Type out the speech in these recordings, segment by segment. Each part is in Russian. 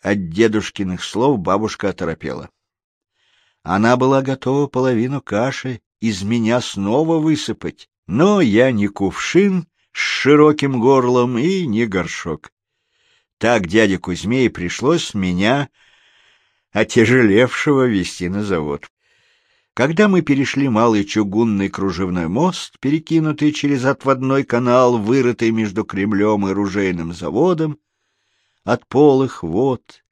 От дедушкиных слов бабушка оторопела. Она была готова половину каши из меня снова высыпать, но я не кувшин с широким горлом и не горшок. Так дяде Кузьме и пришлось меня, отяжелевшего, вести на завод. Когда мы перешли малый чугунный кружевной мост, перекинутый через отводной канал, вырытый между Кремлем и ружейным заводом, от полых вод,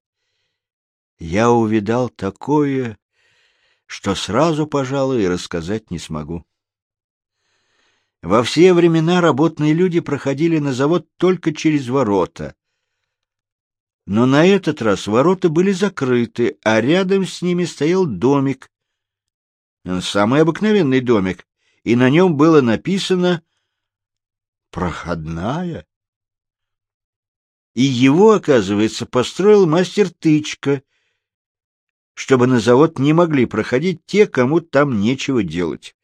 я увидал такое, что сразу, пожалуй, рассказать не смогу. Во все времена работные люди проходили на завод только через ворота. Но на этот раз ворота были закрыты, а рядом с ними стоял домик, самый обыкновенный домик, и на нем было написано «Проходная». И его, оказывается, построил мастер Тычка, чтобы на завод не могли проходить те, кому там нечего делать.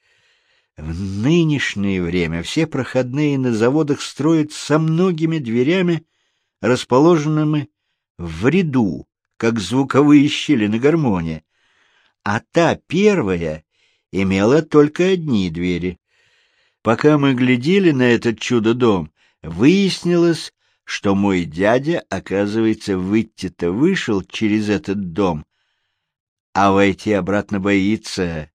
В нынешнее время все проходные на заводах строят со многими дверями, расположенными в ряду, как звуковые щели на гармонии, а та первая имела только одни двери. Пока мы глядели на этот чудо-дом, выяснилось, что мой дядя, оказывается, выйти-то вышел через этот дом, а войти обратно боится.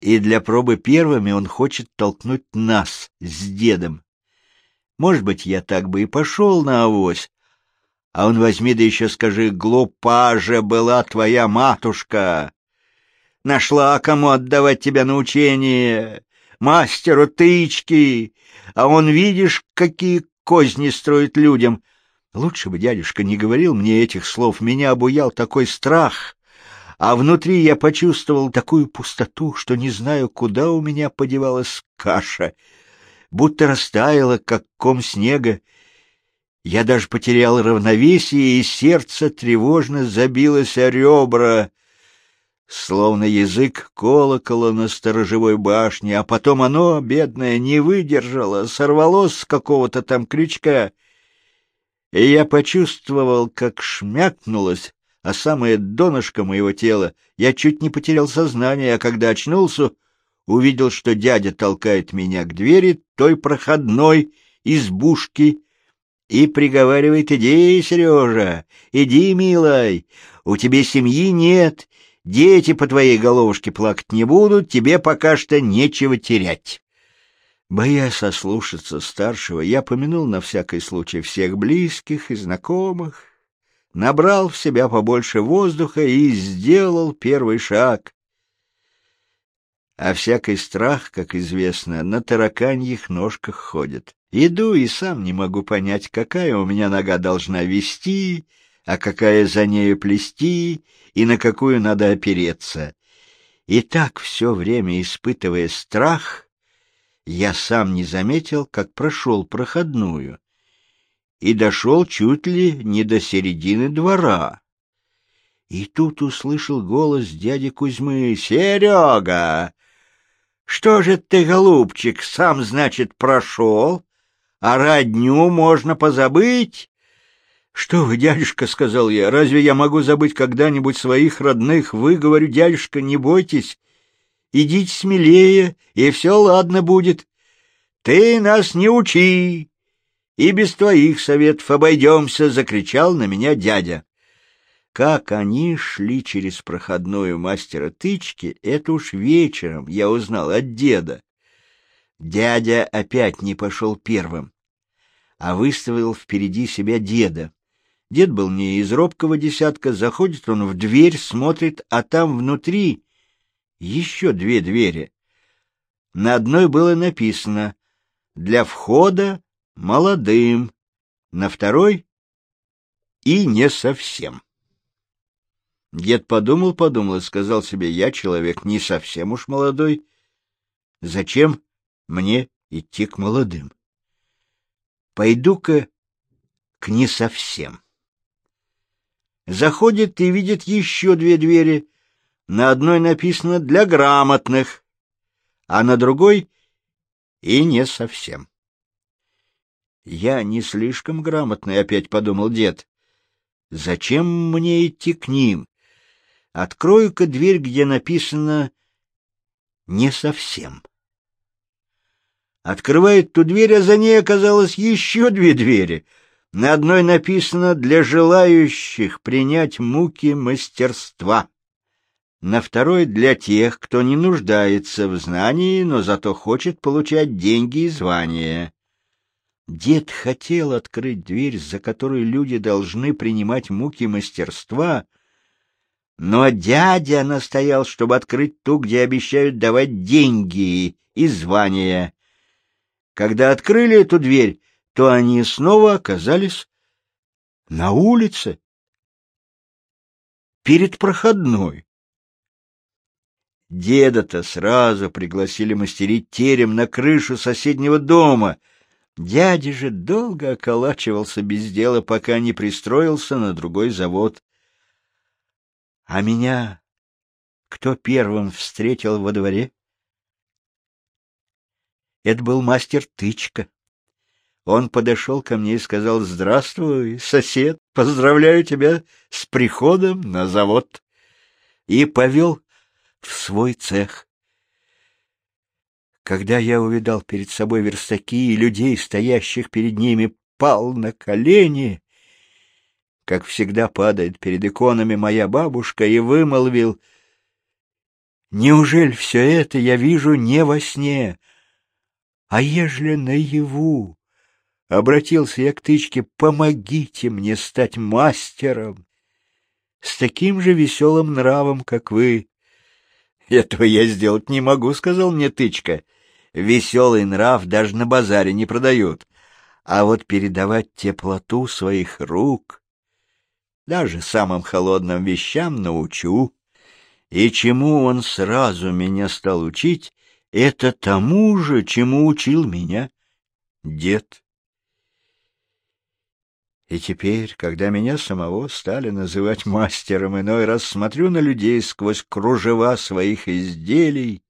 И для пробы первыми он хочет толкнуть нас с дедом. Может быть, я так бы и пошел на авось, а он возьми да еще скажи, глупа же была твоя матушка. Нашла, кому отдавать тебя на учение, мастеру тычки, а он, видишь, какие козни строит людям. Лучше бы дядюшка не говорил мне этих слов, меня обуял такой страх, а внутри я почувствовал такую пустоту, что не знаю, куда у меня подевалась каша, будто растаяла, как ком снега. Я даже потерял равновесие, и сердце тревожно забилось о ребра — словно язык колокола на сторожевой башне, а потом оно, бедное, не выдержало, сорвалось с какого-то там крючка, и я почувствовал, как шмякнулось, а самое донышко моего тела. Я чуть не потерял сознание, а когда очнулся, увидел, что дядя толкает меня к двери той проходной избушки и приговаривает, «Иди, Сережа, иди, милой, у тебя семьи нет, Дети по твоей головушке плакать не будут, тебе пока что нечего терять. Боясь ослушаться старшего, я помянул на всякий случай всех близких и знакомых, набрал в себя побольше воздуха и сделал первый шаг. А всякий страх, как известно, на тараканьих ножках ходит. Иду и сам не могу понять, какая у меня нога должна вести, а какая за нею плести и на какую надо опереться. И так все время испытывая страх, я сам не заметил, как прошел проходную и дошел чуть ли не до середины двора. И тут услышал голос дяди Кузьмы. «Серега! Что же ты, голубчик, сам, значит, прошел, а родню можно позабыть?» «Что вы, дядюшка?» — сказал я. «Разве я могу забыть когда-нибудь своих родных? Вы, говорю, дядюшка, не бойтесь. Идите смелее, и все ладно будет. Ты нас не учи, и без твоих советов обойдемся!» — закричал на меня дядя. Как они шли через проходную мастера тычки, это уж вечером я узнал от деда. Дядя опять не пошел первым, а выставил впереди себя деда. Дед был не из робкого десятка, заходит он в дверь, смотрит, а там внутри еще две двери. На одной было написано «Для входа молодым», на второй «И не совсем». Дед подумал-подумал и сказал себе, я человек не совсем уж молодой. Зачем мне идти к молодым? Пойду-ка к не совсем заходит и видит еще две двери. На одной написано «для грамотных», а на другой — и не совсем. «Я не слишком грамотный», — опять подумал дед. Зачем мне идти к ним? Открою-ка дверь, где написано «не совсем». Открывает ту дверь, а за ней оказалось еще две двери. На одной написано «для желающих принять муки мастерства». На второй — для тех, кто не нуждается в знании, но зато хочет получать деньги и звания. Дед хотел открыть дверь, за которой люди должны принимать муки мастерства, но дядя настоял, чтобы открыть ту, где обещают давать деньги и звания. Когда открыли эту дверь, то они снова оказались на улице, перед проходной. Деда-то сразу пригласили мастерить терем на крышу соседнего дома. Дядя же долго околачивался без дела, пока не пристроился на другой завод. А меня кто первым встретил во дворе? Это был мастер Тычка. Он подошел ко мне и сказал, «Здравствуй, сосед, поздравляю тебя с приходом на завод». И повел в свой цех. Когда я увидал перед собой верстаки и людей, стоящих перед ними, пал на колени как всегда падает перед иконами моя бабушка, и вымолвил, «Неужели все это я вижу не во сне, а ежели наяву?» Обратился я к тычке, «Помогите мне стать мастером с таким же веселым нравом, как вы». «Этого я сделать не могу», — сказал мне тычка. «Веселый нрав даже на базаре не продают. А вот передавать теплоту своих рук...» даже самым холодным вещам научу. И чему он сразу меня стал учить, это тому же, чему учил меня дед. И теперь, когда меня самого стали называть мастером, иной раз смотрю на людей сквозь кружева своих изделий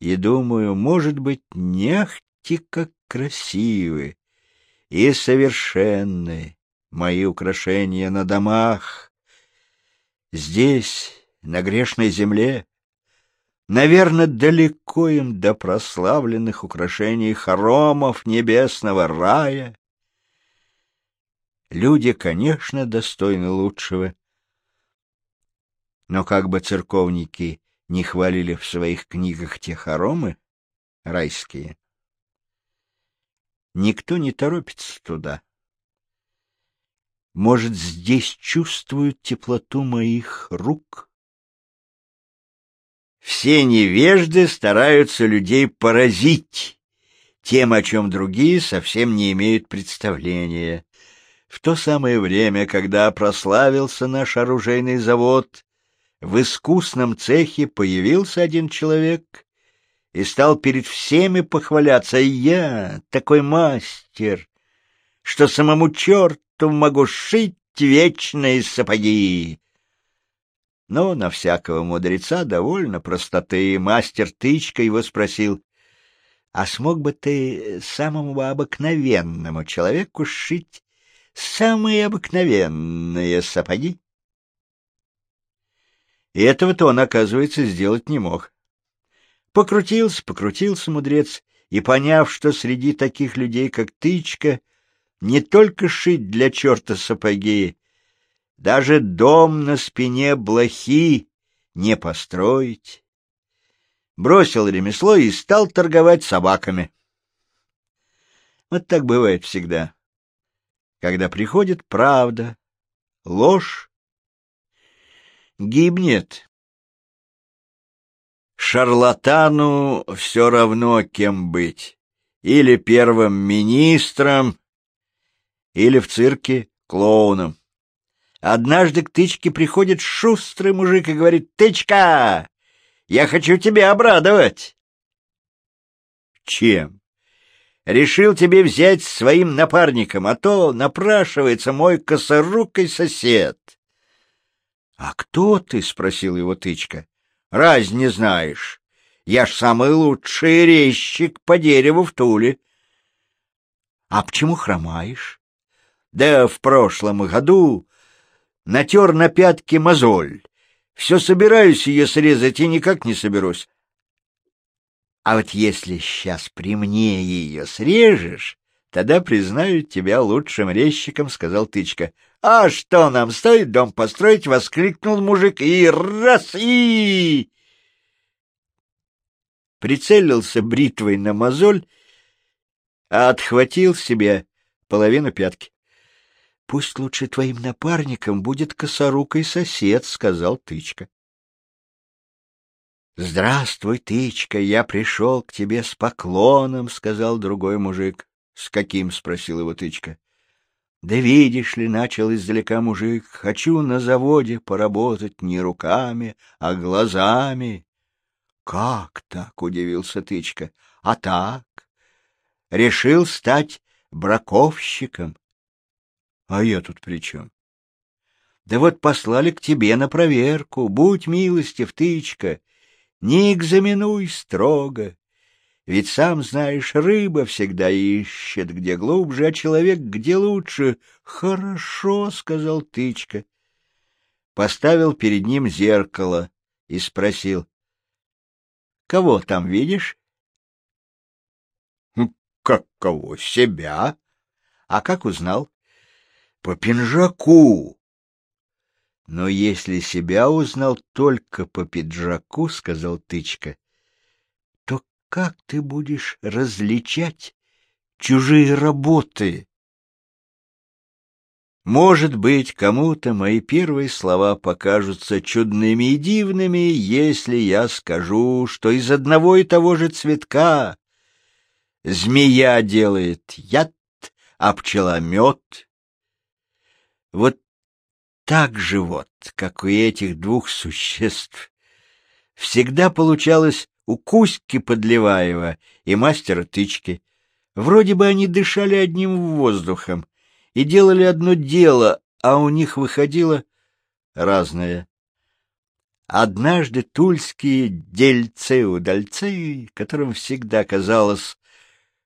и думаю, может быть, нехти как красивы и совершенные мои украшения на домах. Здесь, на грешной земле, наверное, далеко им до прославленных украшений хоромов небесного рая. Люди, конечно, достойны лучшего, но как бы церковники не хвалили в своих книгах те хоромы райские, никто не торопится туда. Может, здесь чувствуют теплоту моих рук? Все невежды стараются людей поразить тем, о чем другие совсем не имеют представления. В то самое время, когда прославился наш оружейный завод, в искусном цехе появился один человек и стал перед всеми похваляться. «Я такой мастер, что самому черту могу шить вечные сапоги. Но на всякого мудреца довольно простоты, и мастер Тычка его спросил, «А смог бы ты самому обыкновенному человеку шить самые обыкновенные сапоги?» И этого-то он, оказывается, сделать не мог. Покрутился, покрутился мудрец, и, поняв, что среди таких людей, как Тычка, не только шить для черта сапоги, даже дом на спине блохи не построить. Бросил ремесло и стал торговать собаками. Вот так бывает всегда. Когда приходит правда, ложь гибнет. Шарлатану все равно кем быть. Или первым министром, или в цирке клоуном. Однажды к Тычке приходит шустрый мужик и говорит, «Тычка, я хочу тебя обрадовать». «Чем?» «Решил тебе взять своим напарником, а то напрашивается мой косорукий сосед». «А кто ты?» — спросил его Тычка. «Раз не знаешь. Я ж самый лучший резчик по дереву в Туле». «А почему хромаешь?» Да в прошлом году натер на пятке мозоль. Все собираюсь ее срезать и никак не соберусь. А вот если сейчас при мне ее срежешь, тогда признаю тебя лучшим резчиком, — сказал Тычка. — А что нам стоит дом построить? — воскликнул мужик. И раз, и... Прицелился бритвой на мозоль, а отхватил себе половину пятки. — Пусть лучше твоим напарником будет косорукой сосед, — сказал Тычка. — Здравствуй, Тычка, я пришел к тебе с поклоном, — сказал другой мужик. — С каким? — спросил его Тычка. — Да видишь ли, — начал издалека мужик, — хочу на заводе поработать не руками, а глазами. — Как так? — удивился Тычка. — А так? Решил стать браковщиком. А я тут при чем? Да вот послали к тебе на проверку. Будь милостив, тычка, не экзаменуй строго. Ведь сам знаешь, рыба всегда ищет, где глубже, а человек где лучше. Хорошо, — сказал тычка. Поставил перед ним зеркало и спросил. — Кого там видишь? — Как кого? Себя. — А как узнал? по пинжаку. Но если себя узнал только по пиджаку, — сказал Тычка, — то как ты будешь различать чужие работы? Может быть, кому-то мои первые слова покажутся чудными и дивными, если я скажу, что из одного и того же цветка змея делает яд, а пчела мед, вот так же вот, как у этих двух существ, всегда получалось у Кузьки Подливаева и мастера Тычки. Вроде бы они дышали одним воздухом и делали одно дело, а у них выходило разное. Однажды тульские дельцы-удальцы, которым всегда казалось,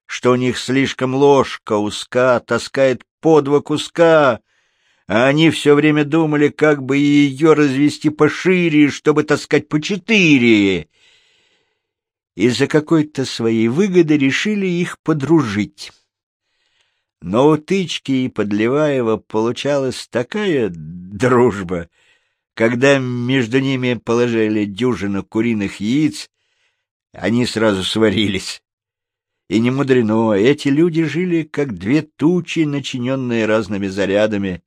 что у них слишком ложка узка, таскает по два куска, а они все время думали, как бы ее развести пошире, чтобы таскать по четыре. Из-за какой-то своей выгоды решили их подружить. Но у Тычки и Подливаева получалась такая дружба, когда между ними положили дюжину куриных яиц, они сразу сварились. И не мудрено, эти люди жили как две тучи, начиненные разными зарядами,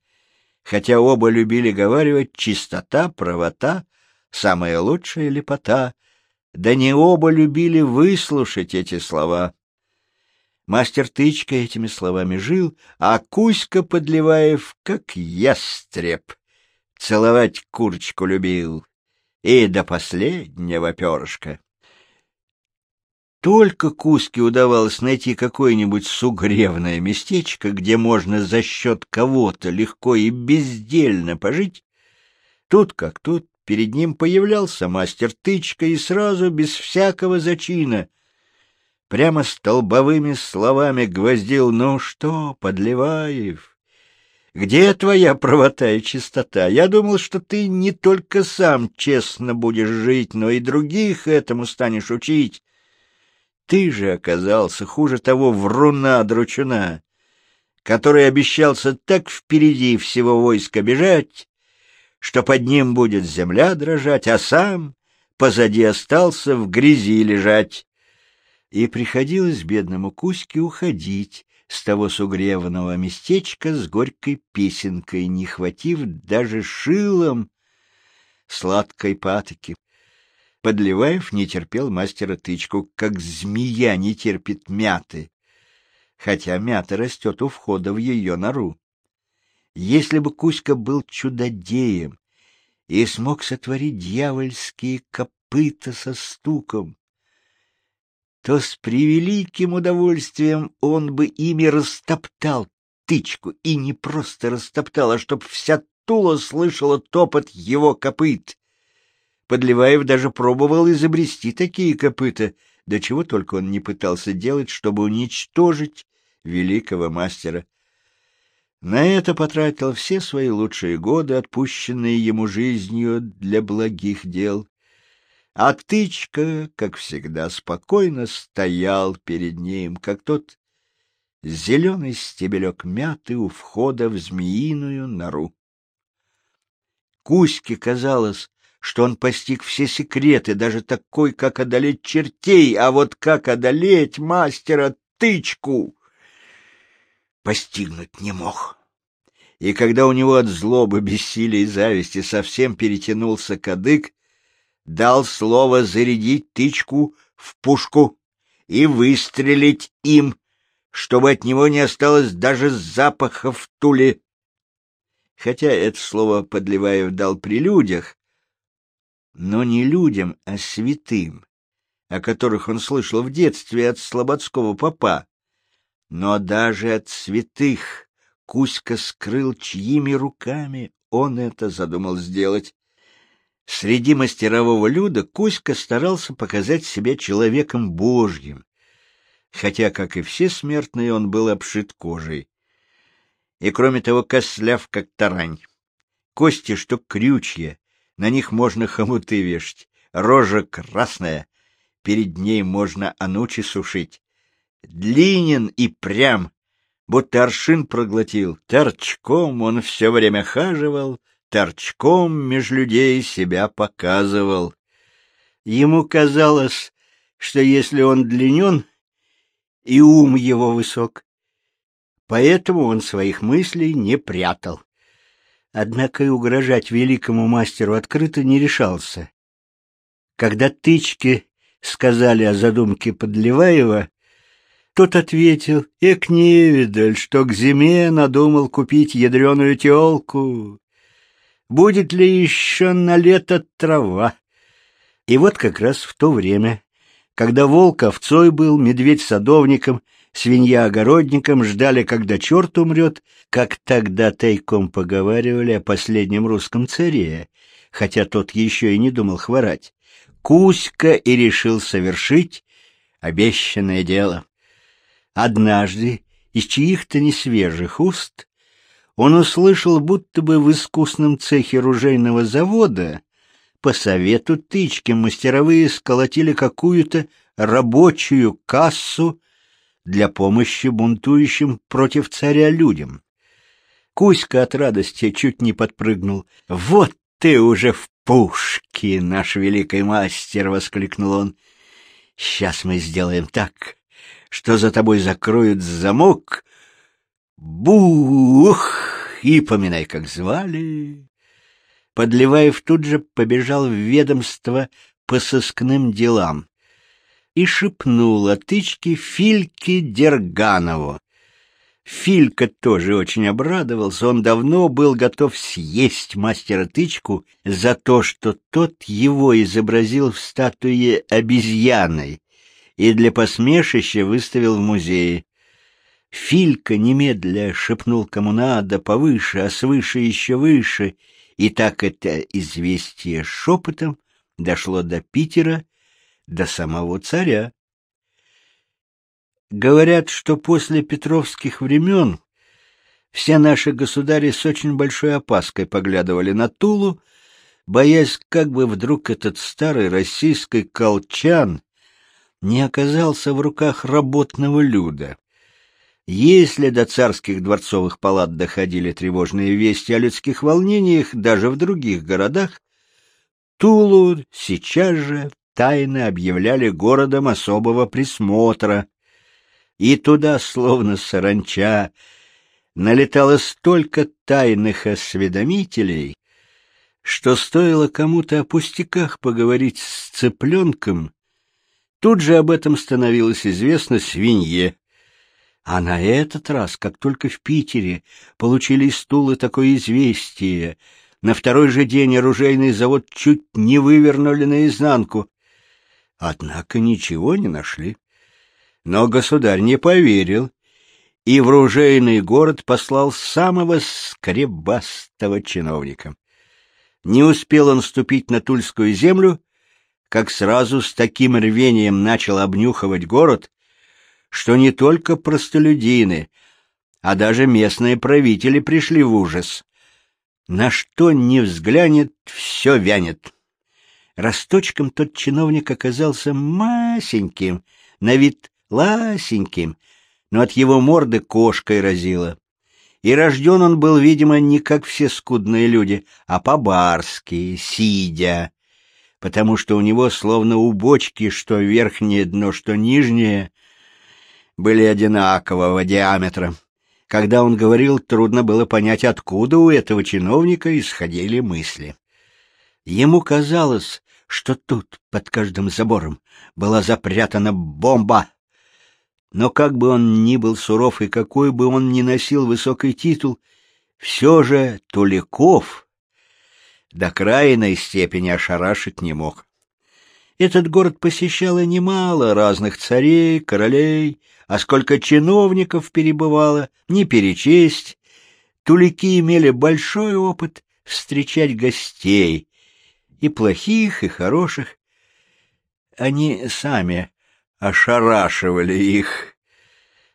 хотя оба любили говаривать «чистота, правота, самая лучшая лепота», да не оба любили выслушать эти слова. Мастер Тычка этими словами жил, а Кузька Подливаев, как ястреб, целовать курочку любил, и до последнего перышка. Только Кузьке удавалось найти какое-нибудь сугревное местечко, где можно за счет кого-то легко и бездельно пожить, тут как тут перед ним появлялся мастер тычка и сразу, без всякого зачина, прямо столбовыми словами гвоздил «Ну что, Подливаев, где твоя правота и чистота? Я думал, что ты не только сам честно будешь жить, но и других этому станешь учить». Ты же оказался, хуже того, вруна-дручуна, который обещался так впереди всего войска бежать, что под ним будет земля дрожать, а сам позади остался в грязи лежать. И приходилось бедному Кузьке уходить с того сугреванного местечка с горькой песенкой, не хватив даже шилом сладкой патоки. Подливаев не терпел мастера тычку, как змея не терпит мяты, хотя мята растет у входа в ее нору. Если бы Кузька был чудодеем и смог сотворить дьявольские копыта со стуком, то с превеликим удовольствием он бы ими растоптал тычку, и не просто растоптал, а чтоб вся Тула слышала топот его копыт. Подливаев даже пробовал изобрести такие копыта, до чего только он не пытался делать, чтобы уничтожить великого мастера. На это потратил все свои лучшие годы, отпущенные ему жизнью для благих дел. А тычка, как всегда, спокойно стоял перед ним, как тот зеленый стебелек мяты у входа в змеиную нору. Кузьке казалось, что он постиг все секреты, даже такой, как одолеть чертей, а вот как одолеть мастера тычку постигнуть не мог. И когда у него от злобы, бессилия и зависти совсем перетянулся кадык, дал слово зарядить тычку в пушку и выстрелить им, чтобы от него не осталось даже запаха в туле. Хотя это слово Подливаев дал при людях, но не людям, а святым, о которых он слышал в детстве от слободского попа. Но даже от святых Кузька скрыл, чьими руками он это задумал сделать. Среди мастерового люда Кузька старался показать себя человеком божьим, хотя, как и все смертные, он был обшит кожей. И, кроме того, косляв, как тарань. Кости, что крючья, на них можно хомуты вешать, рожа красная, перед ней можно анучи сушить длинен и прям, будто аршин проглотил. Торчком он все время хаживал, торчком меж людей себя показывал. Ему казалось, что если он длинен, и ум его высок, поэтому он своих мыслей не прятал. Однако и угрожать великому мастеру открыто не решался. Когда тычки сказали о задумке Подливаева, тот ответил, эк невидаль, что к зиме надумал купить ядреную телку. Будет ли еще на лето трава? И вот как раз в то время, когда волк овцой был, медведь садовником, свинья огородником, ждали, когда черт умрет, как тогда тайком поговаривали о последнем русском царе, хотя тот еще и не думал хворать, Кузька и решил совершить обещанное дело. Однажды из чьих-то несвежих уст он услышал, будто бы в искусном цехе ружейного завода по совету тычки мастеровые сколотили какую-то рабочую кассу для помощи бунтующим против царя людям. Кузька от радости чуть не подпрыгнул. «Вот ты уже в пушке, наш великий мастер!» — воскликнул он. «Сейчас мы сделаем так, что за тобой закроют замок. Бух! И поминай, как звали. Подливаев тут же побежал в ведомство по сыскным делам и шепнул о Фильке Дерганову. Филька тоже очень обрадовался, он давно был готов съесть мастера тычку за то, что тот его изобразил в статуе обезьяной, и для посмешища выставил в музее. Филька немедля шепнул кому надо повыше, а свыше еще выше, и так это известие шепотом дошло до Питера, до самого царя. Говорят, что после петровских времен все наши государи с очень большой опаской поглядывали на Тулу, боясь, как бы вдруг этот старый российский колчан не оказался в руках работного люда. Если до царских дворцовых палат доходили тревожные вести о людских волнениях даже в других городах, Тулу сейчас же тайно объявляли городом особого присмотра, и туда, словно саранча, налетало столько тайных осведомителей, что стоило кому-то о пустяках поговорить с цыпленком, Тут же об этом становилось известно свинье. А на этот раз, как только в Питере получили из Тулы такое известие, на второй же день оружейный завод чуть не вывернули наизнанку. Однако ничего не нашли. Но государь не поверил и в ружейный город послал самого скребастого чиновника. Не успел он ступить на Тульскую землю, как сразу с таким рвением начал обнюхивать город, что не только простолюдины, а даже местные правители пришли в ужас. На что не взглянет, все вянет. Росточком тот чиновник оказался масеньким, на вид ласеньким, но от его морды кошкой разило. И рожден он был, видимо, не как все скудные люди, а по-барски, сидя, потому что у него словно у бочки, что верхнее дно, что нижнее, были одинакового диаметра. Когда он говорил, трудно было понять, откуда у этого чиновника исходили мысли. Ему казалось, что тут, под каждым забором, была запрятана бомба. Но как бы он ни был суров и какой бы он ни носил высокий титул, все же Туликов до крайней степени ошарашить не мог. Этот город посещало немало разных царей, королей, а сколько чиновников перебывало, не перечесть. Тулики имели большой опыт встречать гостей, и плохих, и хороших. Они сами ошарашивали их.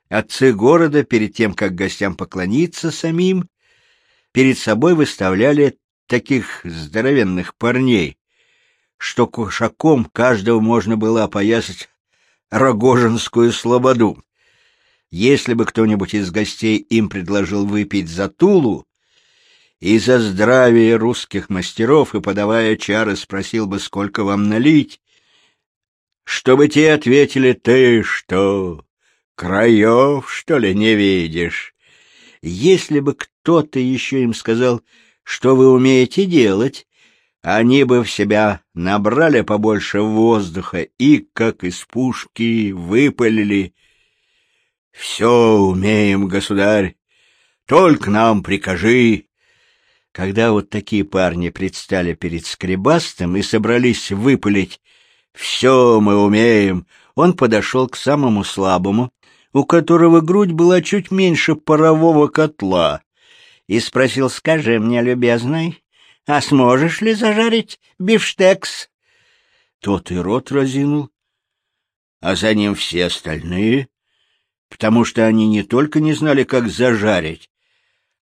Отцы города, перед тем, как гостям поклониться самим, перед собой выставляли таких здоровенных парней, что кушаком каждого можно было опоясать Рогожинскую слободу. Если бы кто-нибудь из гостей им предложил выпить за Тулу, и за здравие русских мастеров, и, подавая чары, спросил бы, сколько вам налить, чтобы те ответили, ты что, краев, что ли, не видишь? Если бы кто-то еще им сказал, что вы умеете делать, они бы в себя набрали побольше воздуха и, как из пушки, выпалили. «Все умеем, государь, только нам прикажи». Когда вот такие парни предстали перед Скребастым и собрались выпалить «Все мы умеем», он подошел к самому слабому, у которого грудь была чуть меньше парового котла, и спросил «Скажи мне, любезный, а сможешь ли зажарить бифштекс?» Тот и рот разинул, а за ним все остальные, потому что они не только не знали, как зажарить,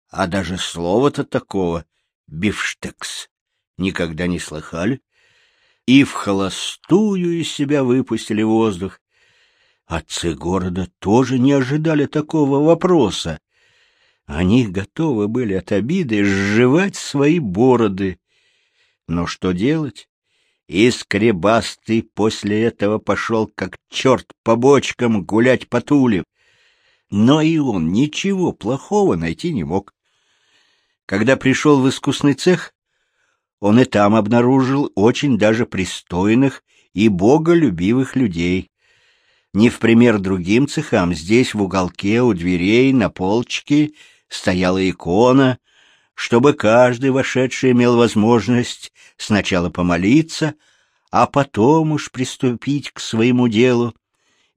а даже слова-то такого «бифштекс» никогда не слыхали, и в холостую из себя выпустили воздух. Отцы города тоже не ожидали такого вопроса. Они готовы были от обиды сживать свои бороды. Но что делать? Искребастый после этого пошел, как черт по бочкам, гулять по Туле. Но и он ничего плохого найти не мог. Когда пришел в искусный цех, он и там обнаружил очень даже пристойных и боголюбивых людей. Не в пример другим цехам, здесь в уголке у дверей на полочке стояла икона, чтобы каждый вошедший имел возможность сначала помолиться, а потом уж приступить к своему делу.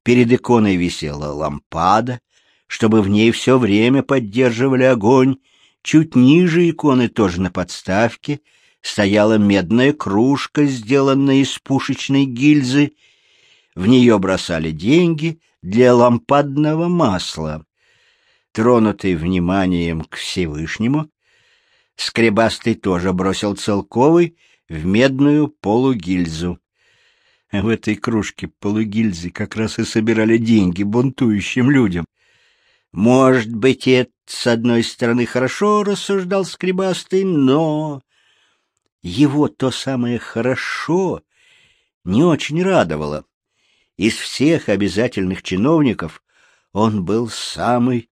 Перед иконой висела лампада, чтобы в ней все время поддерживали огонь, Чуть ниже иконы, тоже на подставке, стояла медная кружка, сделанная из пушечной гильзы. В нее бросали деньги для лампадного масла. Тронутый вниманием к Всевышнему, Скребастый тоже бросил целковый в медную полугильзу. В этой кружке полугильзы как раз и собирали деньги бунтующим людям. Может быть, это с одной стороны хорошо рассуждал Скребастый, но его то самое «хорошо» не очень радовало. Из всех обязательных чиновников он был самый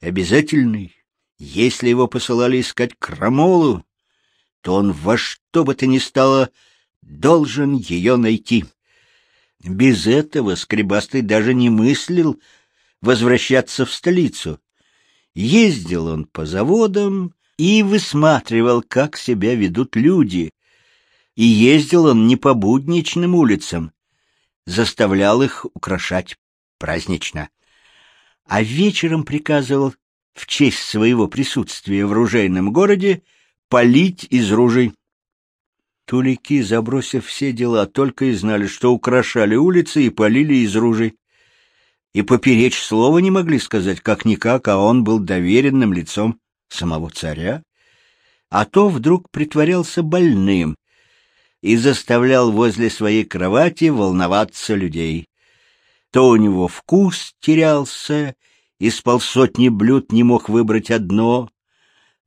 обязательный. Если его посылали искать крамолу, то он во что бы то ни стало должен ее найти. Без этого Скребастый даже не мыслил возвращаться в столицу. Ездил он по заводам и высматривал, как себя ведут люди. И ездил он не по будничным улицам, заставлял их украшать празднично. А вечером приказывал в честь своего присутствия в ружейном городе полить из ружей. Тулики, забросив все дела, только и знали, что украшали улицы и полили из ружей. И поперечь слова не могли сказать, как-никак, а он был доверенным лицом самого царя. А то вдруг притворялся больным и заставлял возле своей кровати волноваться людей. То у него вкус терялся, из полсотни блюд не мог выбрать одно,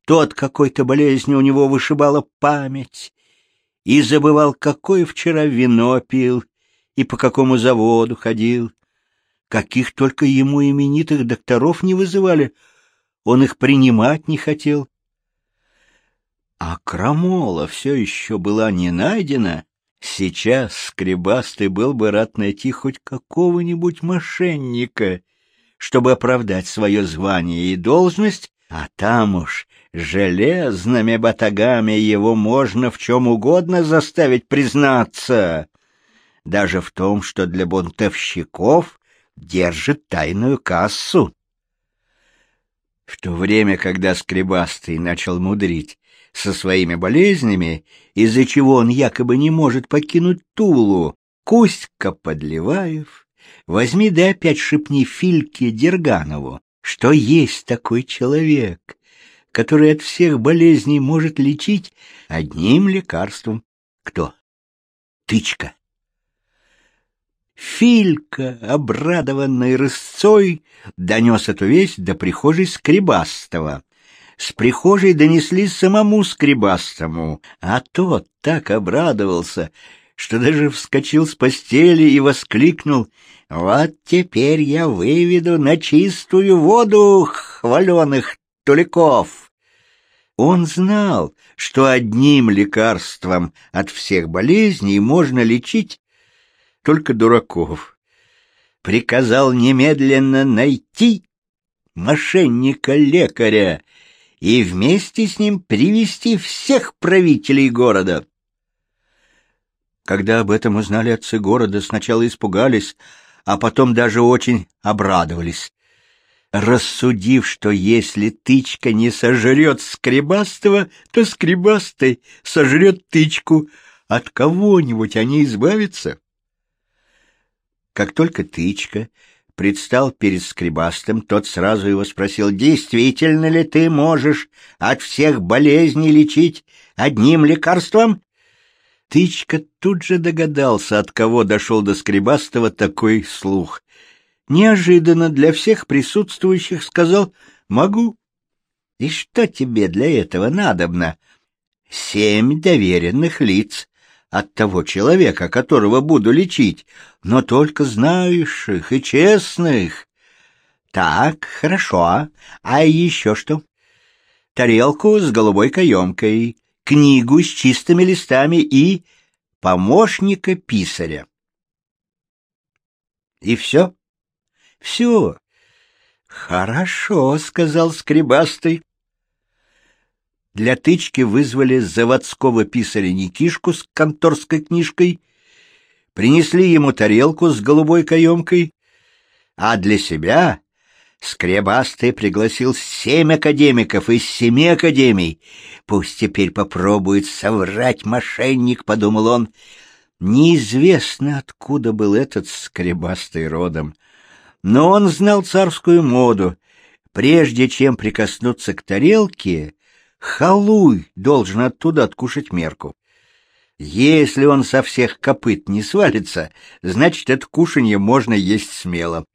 то от какой-то болезни у него вышибала память, и забывал, какое вчера вино пил и по какому заводу ходил. Каких только ему именитых докторов не вызывали, он их принимать не хотел. А крамола все еще была не найдена. Сейчас Скребастый был бы рад найти хоть какого-нибудь мошенника, чтобы оправдать свое звание и должность, а там уж железными батагами его можно в чем угодно заставить признаться, даже в том, что для бунтовщиков держит тайную кассу. В то время, когда Скребастый начал мудрить со своими болезнями, из-за чего он якобы не может покинуть Тулу, Костька Подливаев, возьми да опять шепни Фильке Дерганову, что есть такой человек, который от всех болезней может лечить одним лекарством. Кто? Тычка. Филька, обрадованный рысцой, донес эту весть до прихожей Скребастого. С прихожей донесли самому Скребастому, а тот так обрадовался, что даже вскочил с постели и воскликнул «Вот теперь я выведу на чистую воду хваленых туликов!» Он знал, что одним лекарством от всех болезней можно лечить только дураков. Приказал немедленно найти мошенника-лекаря и вместе с ним привести всех правителей города. Когда об этом узнали отцы города, сначала испугались, а потом даже очень обрадовались, рассудив, что если тычка не сожрет скребастого, то скребастый сожрет тычку, от кого-нибудь они избавятся. Как только тычка предстал перед скребастым, тот сразу его спросил, «Действительно ли ты можешь от всех болезней лечить одним лекарством?» Тычка тут же догадался, от кого дошел до скребастого такой слух. Неожиданно для всех присутствующих сказал «Могу». «И что тебе для этого надобно?» «Семь доверенных лиц, от того человека, которого буду лечить, но только знающих и честных. Так, хорошо. А еще что? Тарелку с голубой каемкой, книгу с чистыми листами и помощника писаря. И все? Все. Хорошо, сказал скребастый. Для тычки вызвали заводского писаря Никишку с конторской книжкой, принесли ему тарелку с голубой каемкой, а для себя Скребастый пригласил семь академиков из семи академий. Пусть теперь попробует соврать мошенник, — подумал он. Неизвестно, откуда был этот Скребастый родом, но он знал царскую моду. Прежде чем прикоснуться к тарелке, Халуй должен оттуда откушать мерку. Если он со всех копыт не свалится, значит, это кушанье можно есть смело.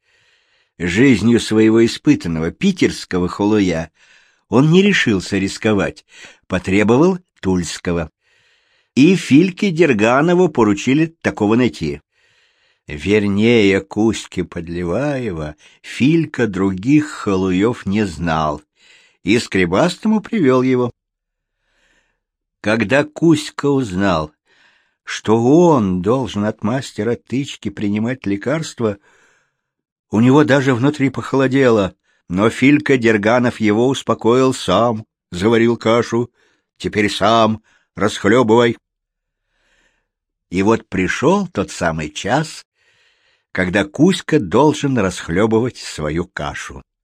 Жизнью своего испытанного питерского халуя он не решился рисковать, потребовал тульского. И Фильке Дерганову поручили такого найти. Вернее, Кузьки Подливаева Филька других халуев не знал и Скребастому привел его. Когда Кузька узнал, что он должен от мастера тычки принимать лекарства, у него даже внутри похолодело, но Филька Дерганов его успокоил сам, заварил кашу, теперь сам расхлебывай. И вот пришел тот самый час, когда Кузька должен расхлебывать свою кашу.